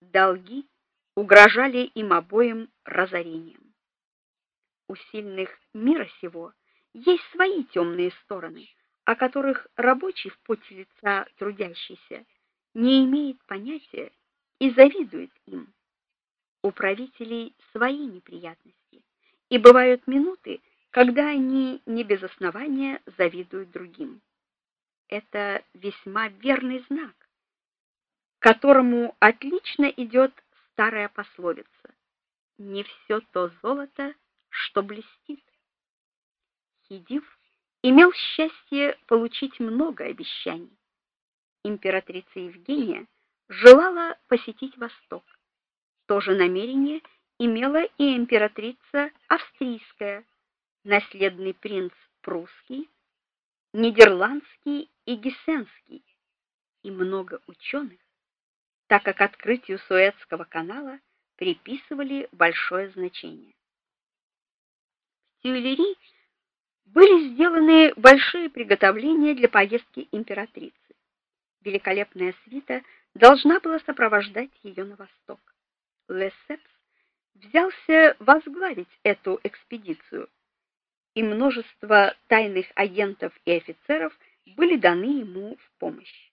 долги угрожали им обоим разорением. У сильных мира сего есть свои темные стороны, о которых рабочий в поте лица трудящийся не имеет понятия и завидует им. У правителей свои неприятности, и бывают минуты, когда они не без основания завидуют другим. Это весьма верный знак, которому отлично идет старая пословица: не все то золото, что блестит. Хидив имел счастье получить много обещаний. Императрица Евгения желала посетить Восток. То же намерение имела и императрица австрийская, наследный принц прусский, нидерландский и гессенский, и много ученых, так как открытию Суэцкого канала приписывали большое значение. В Тюильри были сделаны большие приготовления для поездки императрицы. Великолепная свита должна была сопровождать ее на восток. Лессепс взялся возглавить эту экспедицию, и множество тайных агентов и офицеров были даны ему в помощь.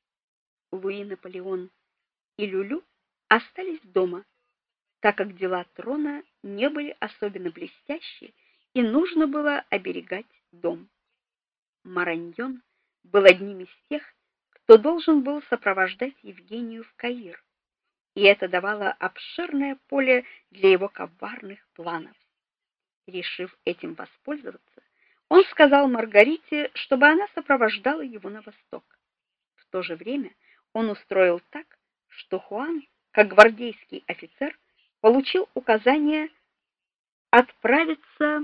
Луи Наполеон и Люлю остались дома, так как дела трона не были особенно блестящие, и нужно было оберегать дом. Мараньон был одним из тех, кто должен был сопровождать Евгению в Каир, и это давало обширное поле для его коварных планов. Решив этим воспользоваться, он сказал Маргарите, чтобы она сопровождала его на восток. В то же время он устроил так, что Хуан, как гвардейский офицер, получил указание отправиться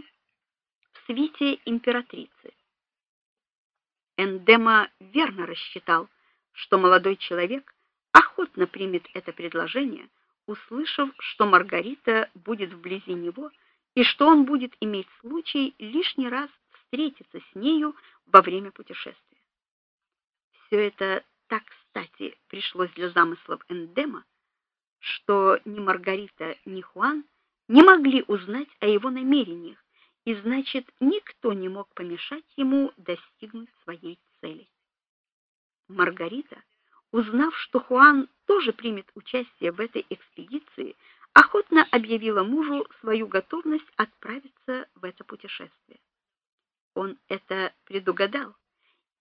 в свите императрицы. Эндема верно рассчитал, что молодой человек охотно примет это предложение, услышав, что Маргарита будет вблизи него и что он будет иметь случай лишний раз встретиться с нею во время путешествия. Все это так кстати пришлось для замыслов Эндема, что ни Маргарита, ни Хуан не могли узнать о его намерениях, и значит, никто не мог помешать ему достигнуть своей цели. Маргарита, узнав, что Хуан тоже примет участие в этой экспедиции, охотно объявила мужу свою готовность отправиться в это путешествие. Он это предугадал,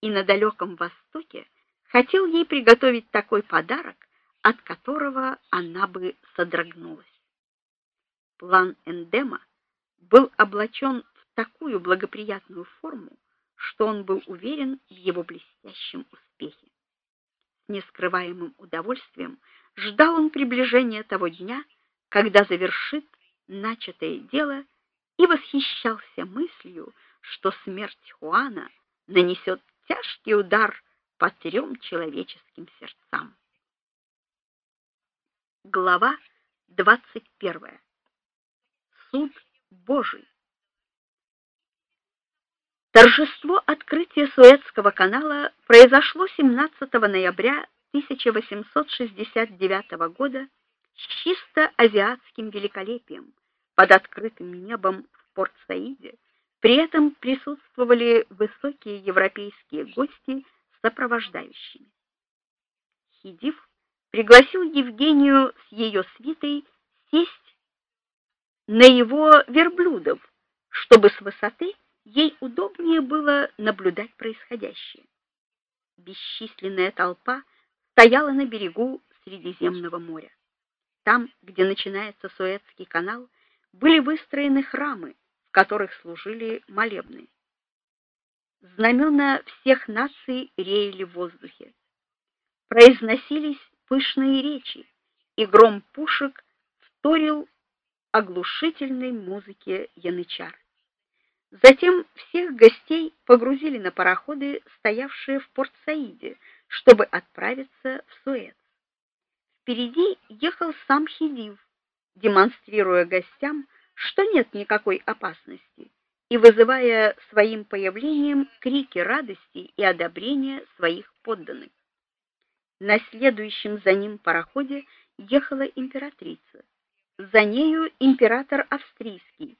и на далеком востоке хотел ей приготовить такой подарок, от которого она бы содрогнулась. План Эндема был облачен в такую благоприятную форму, что он был уверен в его блестящем успехе. С нескрываемым удовольствием ждал он приближения того дня, когда завершит начатое дело и восхищался мыслью, что смерть Хуана нанесет тяжкий удар по трем человеческим сердцам. Глава 21. Суд Божий. Торжество открытия Суэцкого канала произошло 17 ноября 1869 года с чисто азиатским великолепием под открытым небом в Порт-Саиде. При этом присутствовали высокие европейские гости сопровождающими. Хидив пригласил Евгению с ее свитой сесть на его верблюдов, чтобы с высоты ей удобнее было наблюдать происходящее. Бесчисленная толпа стояла на берегу Средиземного моря. Там, где начинается Суэцкий канал, были выстроены храмы, в которых служили молебны. Знамена всех наций реяли в воздухе. Произносились пышные речи, и гром пушек вторил оглушительной музыке янычар. Затем всех гостей погрузили на пароходы, стоявшие в Порт-Саиде, чтобы отправиться в Суэц. Впереди ехал сам Хидив, демонстрируя гостям, что нет никакой опасности, и вызывая своим появлением крики радости и одобрения своих подданных. На следующем за ним пароходе ехала императрица. За нею император австрийский